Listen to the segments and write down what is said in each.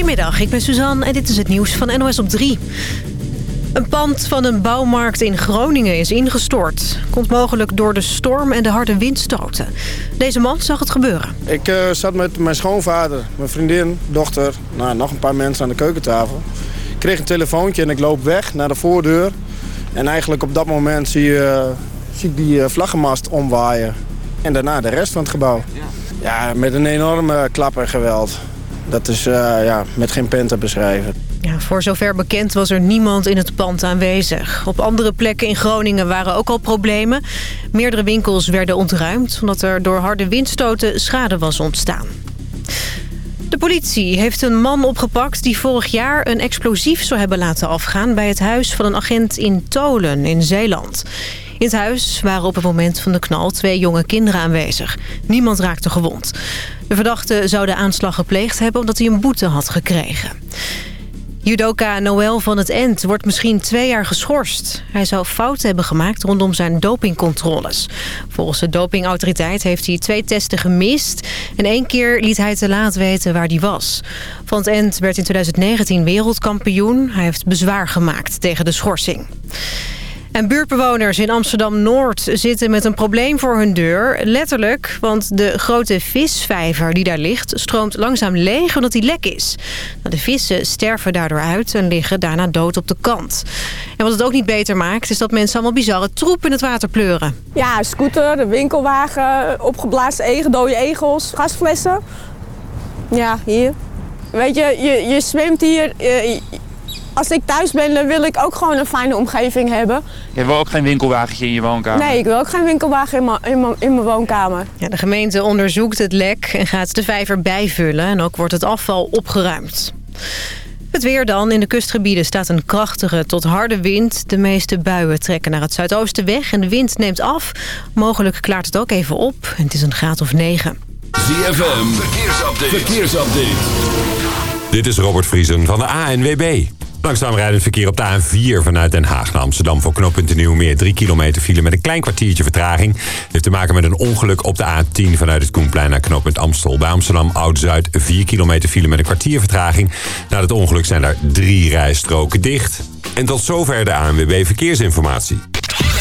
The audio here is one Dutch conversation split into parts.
Goedemiddag, ik ben Suzanne en dit is het nieuws van NOS op 3. Een pand van een bouwmarkt in Groningen is ingestort. Komt mogelijk door de storm en de harde windstoten. Deze man zag het gebeuren. Ik eh, zat met mijn schoonvader, mijn vriendin, dochter... Nou, nog een paar mensen aan de keukentafel. Ik kreeg een telefoontje en ik loop weg naar de voordeur. En eigenlijk op dat moment zie, je, eh, zie ik die eh, vlaggenmast omwaaien. En daarna de rest van het gebouw. Ja, met een enorme klapper geweld. Dat is eh, ja, met geen pen te beschrijven. Ja, voor zover bekend was er niemand in het pand aanwezig. Op andere plekken in Groningen waren ook al problemen. Meerdere winkels werden ontruimd... omdat er door harde windstoten schade was ontstaan. De politie heeft een man opgepakt die vorig jaar een explosief zou hebben laten afgaan... bij het huis van een agent in Tolen in Zeeland. In het huis waren op het moment van de knal twee jonge kinderen aanwezig. Niemand raakte gewond. De verdachte zou de aanslag gepleegd hebben omdat hij een boete had gekregen. Judoka Noël van het End wordt misschien twee jaar geschorst. Hij zou fouten hebben gemaakt rondom zijn dopingcontroles. Volgens de dopingautoriteit heeft hij twee testen gemist... en één keer liet hij te laat weten waar hij was. Van het End werd in 2019 wereldkampioen. Hij heeft bezwaar gemaakt tegen de schorsing. En buurtbewoners in Amsterdam-Noord zitten met een probleem voor hun deur. Letterlijk, want de grote visvijver die daar ligt... stroomt langzaam leeg omdat hij lek is. Nou, de vissen sterven daardoor uit en liggen daarna dood op de kant. En wat het ook niet beter maakt... is dat mensen allemaal bizarre troep in het water pleuren. Ja, scooter, de winkelwagen, opgeblazen dode egels, gasflessen. Ja, hier. Weet je, je, je zwemt hier... Eh, als ik thuis ben, dan wil ik ook gewoon een fijne omgeving hebben. Je wil ook geen winkelwagentje in je woonkamer? Nee, ik wil ook geen winkelwagen in mijn, in mijn, in mijn woonkamer. Ja, de gemeente onderzoekt het lek en gaat de vijver bijvullen. En ook wordt het afval opgeruimd. Het weer dan. In de kustgebieden staat een krachtige tot harde wind. De meeste buien trekken naar het zuidoosten weg en de wind neemt af. Mogelijk klaart het ook even op. Het is een graad of 9. ZFM, verkeersupdate. verkeersupdate. Dit is Robert Vriesen van de ANWB. Langzaam rijdend verkeer op de A4 vanuit Den Haag naar Amsterdam voor knooppunt meer 3 kilometer file met een klein kwartiertje vertraging. Het heeft te maken met een ongeluk op de A10 vanuit het Koenplein naar knooppunt Amstel. Bij Amsterdam Oud-Zuid 4 kilometer file met een kwartier vertraging. Na het ongeluk zijn daar drie rijstroken dicht. En tot zover de ANWB Verkeersinformatie.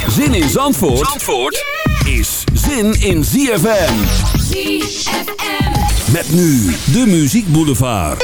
Zin in Zandvoort, Zandvoort is zin in ZFM. ZFM. Met nu de Muziek Boulevard.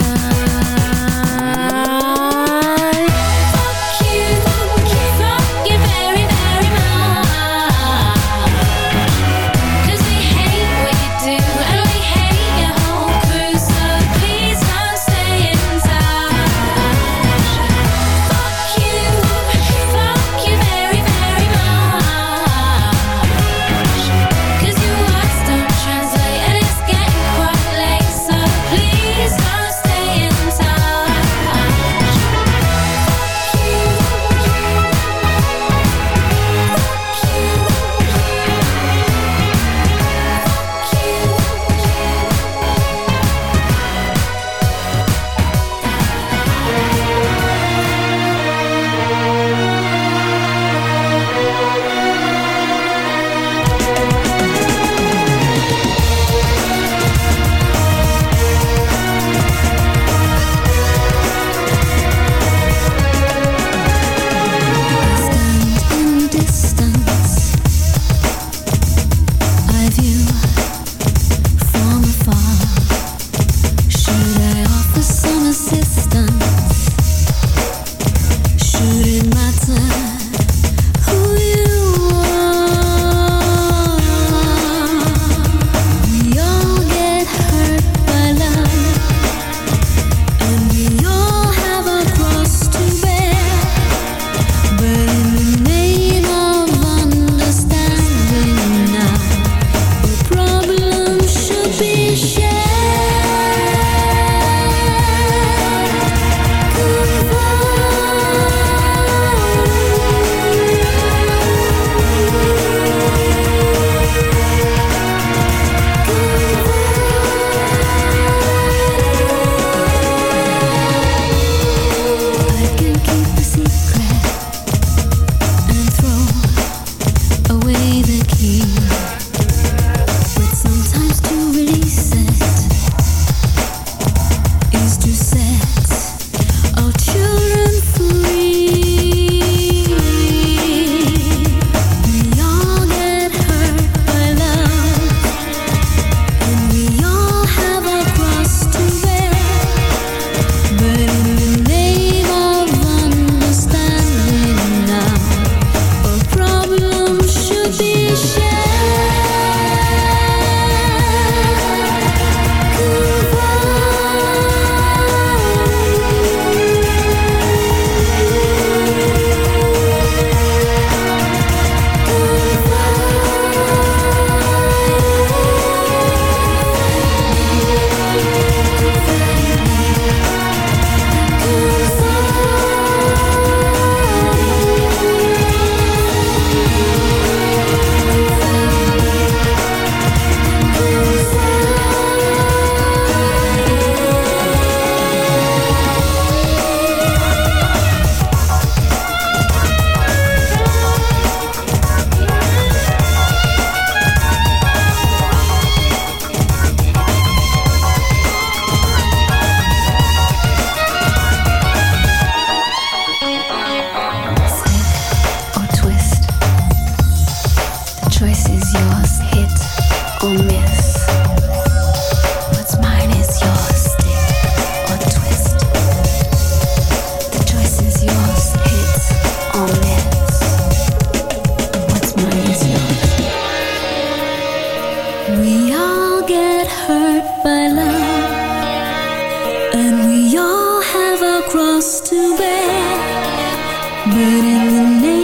And we all have our cross to bear But in the name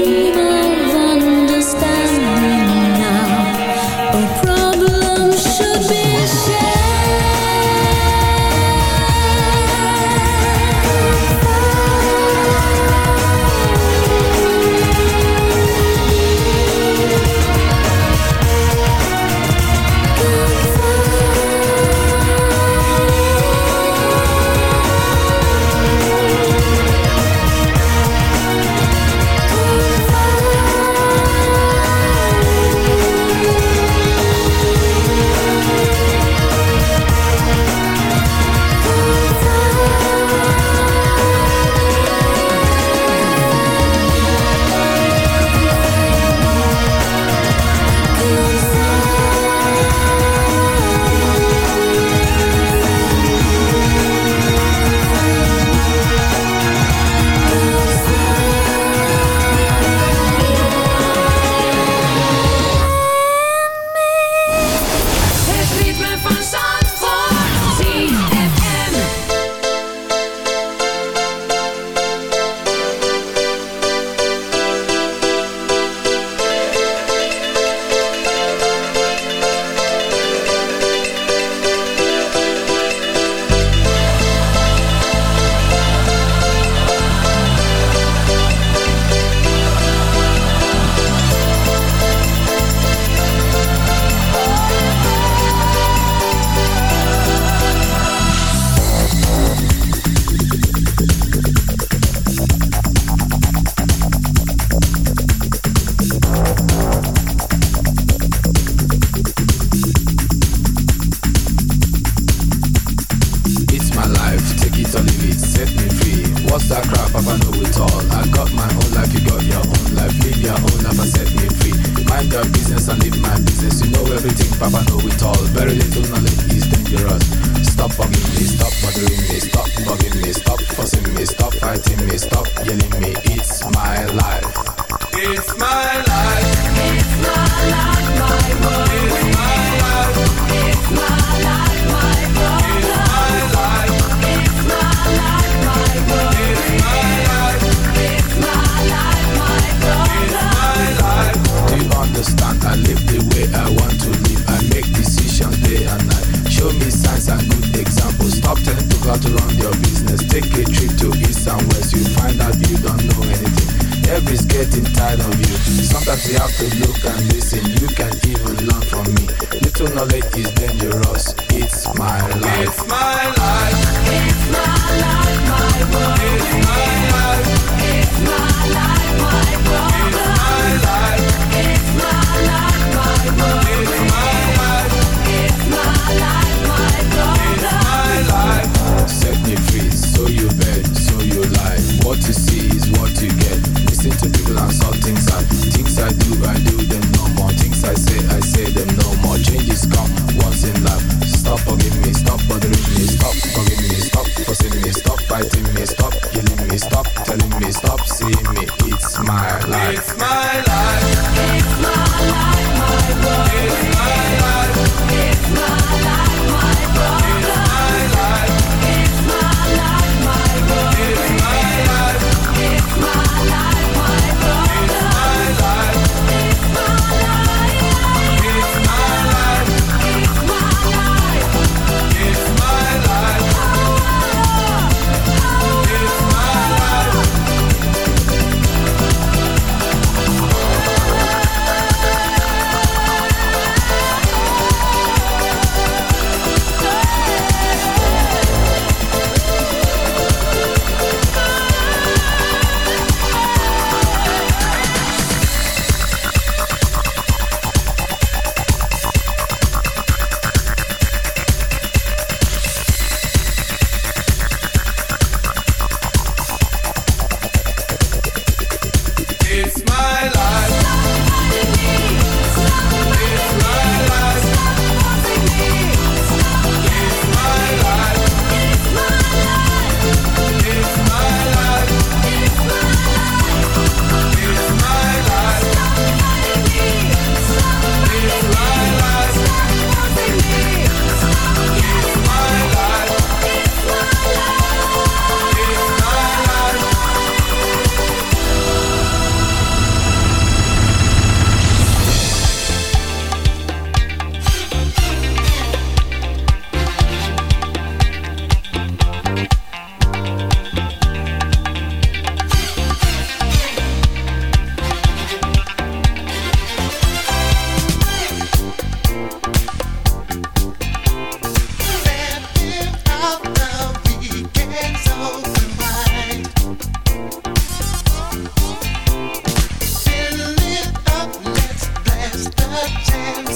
pretend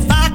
if I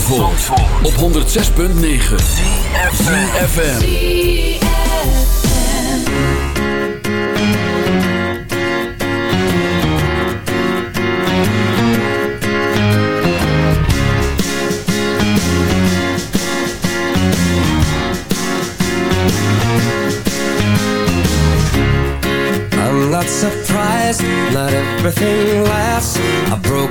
Zandvoort, Zandvoort. op 106.9 CFFM I'm not surprised, not everything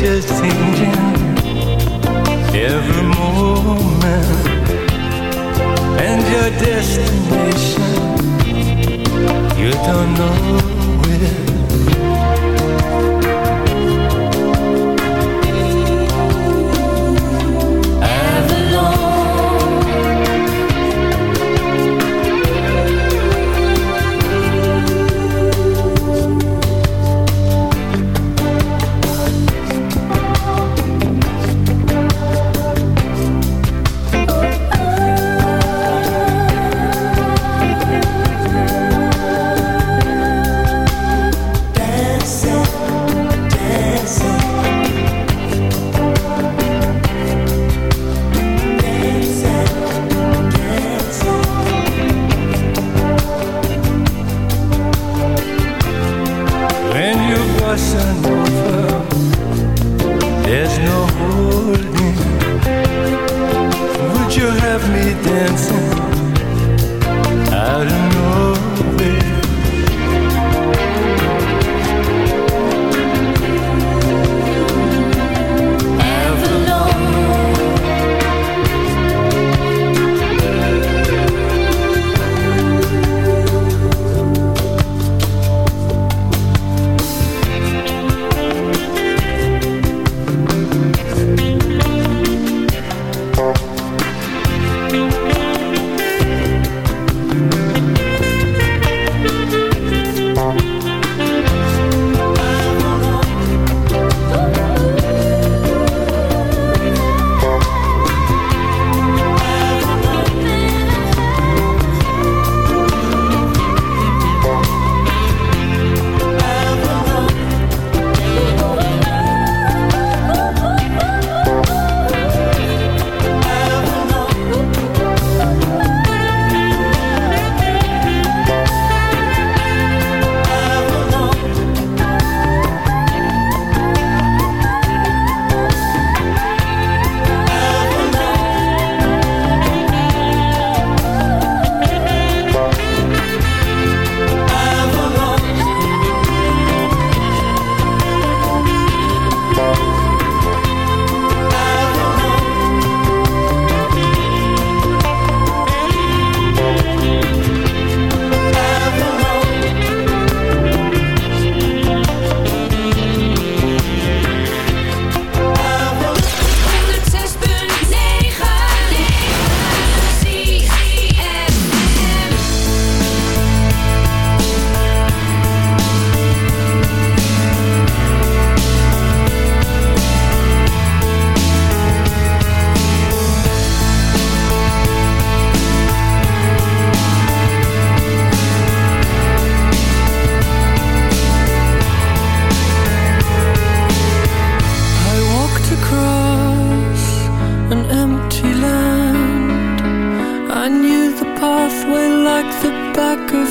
pictures changing every moment, and your destination you don't know.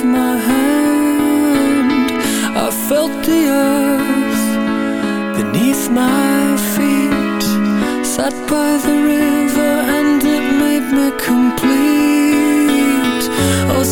my hand I felt the earth beneath my feet Sat by the river and it made me complete Oh,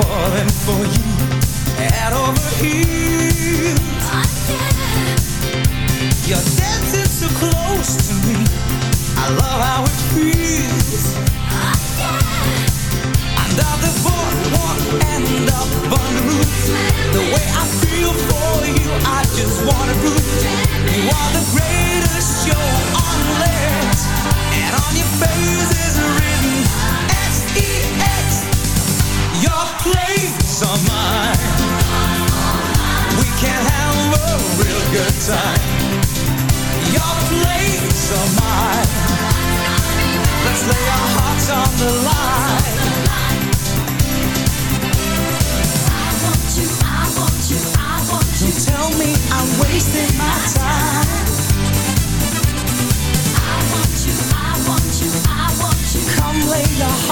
falling for you head over heels. Again, yeah. You're dancing so close to me. I love how it feels. Oh, yeah. Under the boardwalk and up on the roof, the way I feel for you, I just wanna prove you are the greatest show on land, and on your face is written S E N planes are mine. We can have a real good time. Your mine. Let's lay our hearts on the line. I want you, I want you, I want you. Don't tell me I'm wasting my time. I want you, I want you, I want you. Come lay your heart.